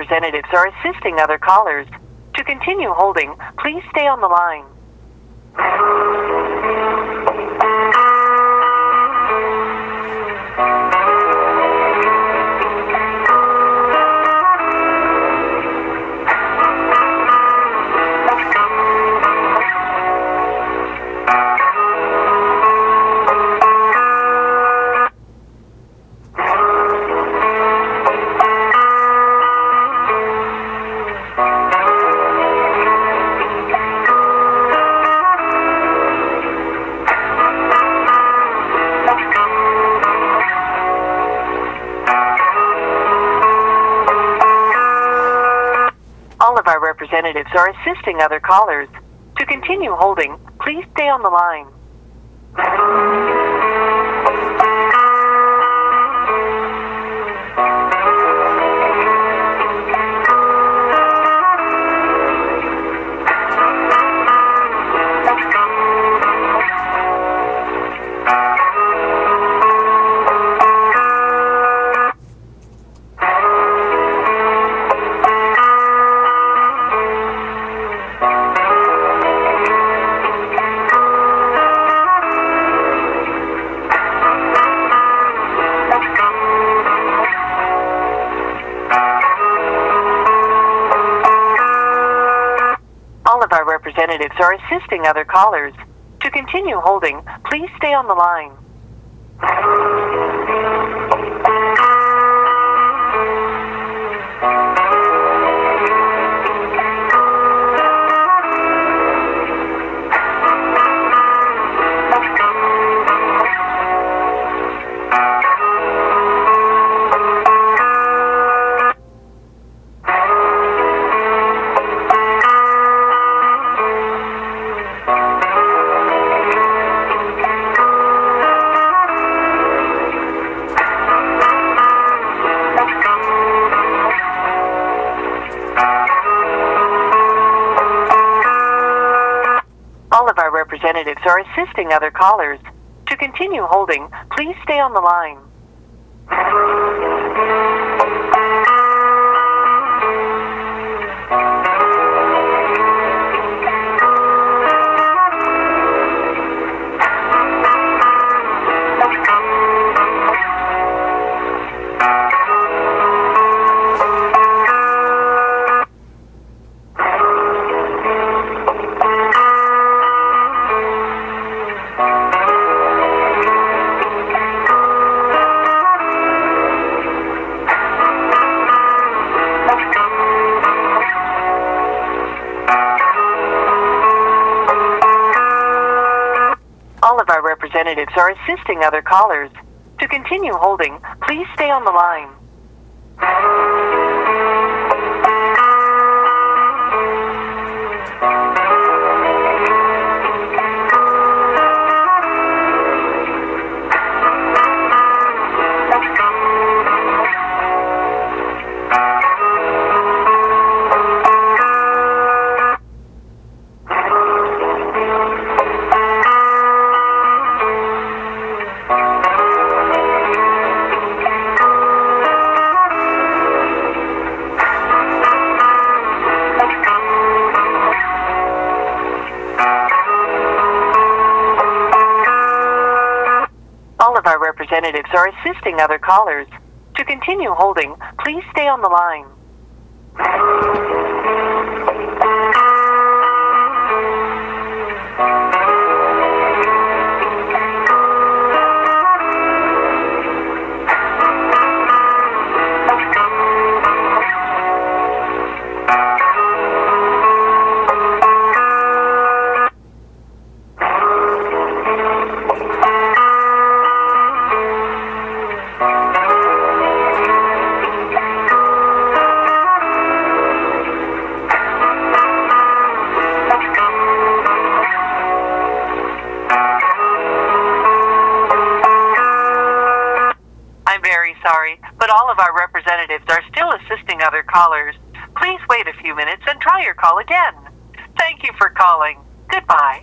representatives are assisting other callers. To continue holding, please stay on the line. Representatives are assisting other callers. To continue holding, please stay on the line. Of our representatives are assisting other callers. To continue holding, please stay on the line. Representatives are assisting other callers. To continue holding, please stay on the line. Representatives are assisting other callers. To continue holding, please stay on the line. Representatives are assisting other callers. To continue holding, please stay on the line. But all of our representatives are still assisting other callers. Please wait a few minutes and try your call again. Thank you for calling. Goodbye.